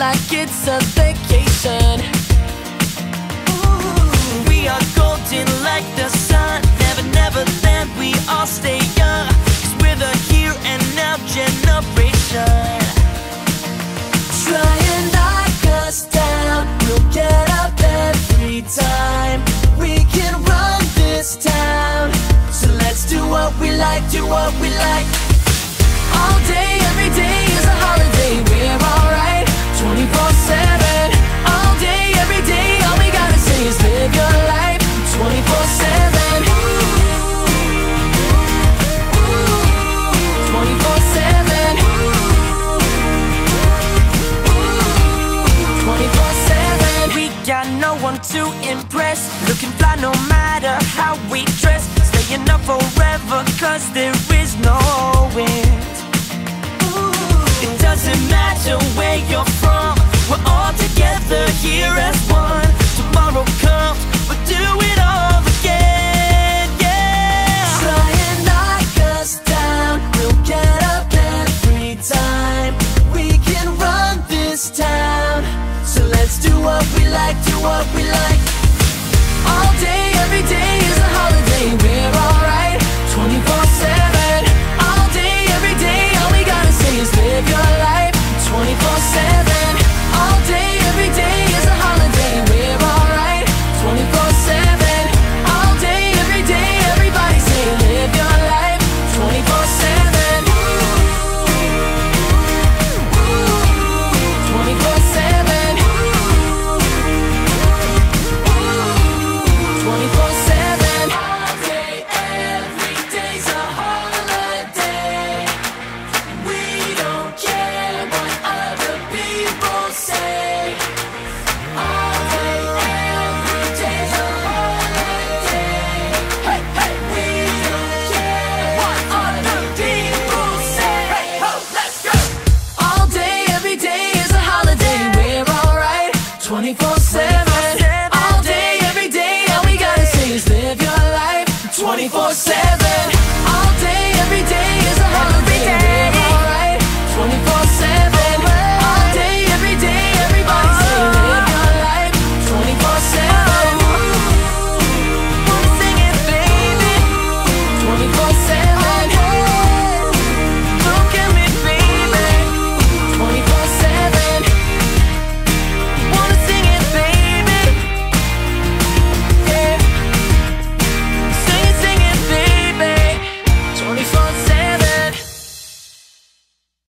like it's a vacation. Ooh, we are golden like the sun. Never, never then we all stay young. Cause we're the here and now generation. Try and knock us down. We'll get up every time. We can run this town. So let's do what we like, do what we like. All day, every day is a holiday. We're alright, got no one to impress. Looking fly no matter how we dress. Staying up forever cause there is no end. It doesn't matter where you're from. We're all together here like, do what we like. All day, every day is a holiday. We're alright, 24-7